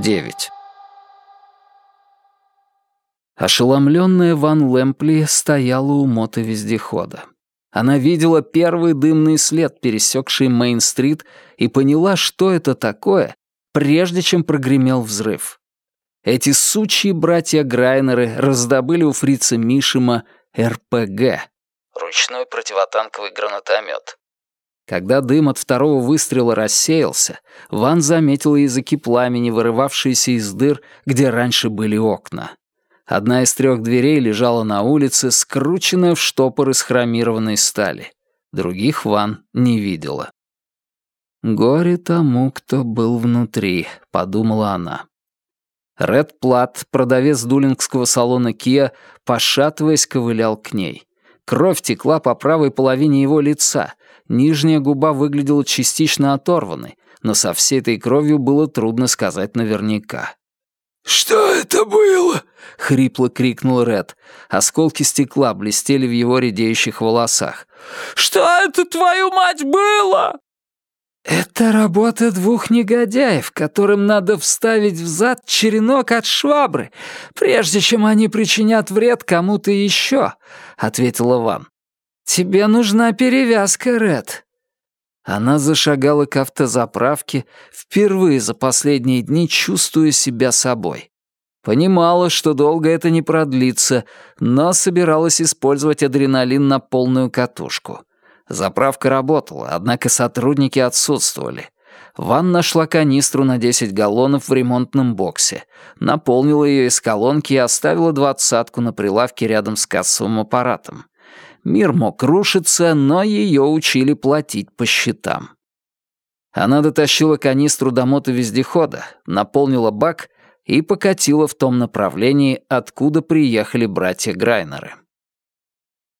9. Ошеломленная Ван Лэмпли стояла у мотовездехода. Она видела первый дымный след, пересекший Мейн-стрит, и поняла, что это такое, прежде чем прогремел взрыв. Эти сучьи братья-Грайнеры раздобыли у фрица Мишима РПГ — ручной противотанковый гранатомет. Когда дым от второго выстрела рассеялся, Ван заметила языки пламени, вырывавшиеся из дыр, где раньше были окна. Одна из трех дверей лежала на улице, скрученная в штопор из хромированной стали. Других Ван не видела. «Горе тому, кто был внутри», — подумала она. Ред Плат, продавец дулингского салона Kia, пошатываясь, ковылял к ней. Кровь текла по правой половине его лица, нижняя губа выглядела частично оторванной, но со всей этой кровью было трудно сказать наверняка. «Что это было?» — хрипло крикнул Ред. Осколки стекла блестели в его редеющих волосах. «Что это, твою мать, было?» «Это работа двух негодяев, которым надо вставить в зад черенок от швабры, прежде чем они причинят вред кому-то еще», — ответила Ван. «Тебе нужна перевязка, Ред. Она зашагала к автозаправке, впервые за последние дни чувствуя себя собой. Понимала, что долго это не продлится, но собиралась использовать адреналин на полную катушку. Заправка работала, однако сотрудники отсутствовали. Ван нашла канистру на 10 галлонов в ремонтном боксе, наполнила ее из колонки и оставила двадцатку на прилавке рядом с кассовым аппаратом. Мир мог рушиться, но ее учили платить по счетам. Она дотащила канистру до мотовездехода, наполнила бак и покатила в том направлении, откуда приехали братья Грайнеры.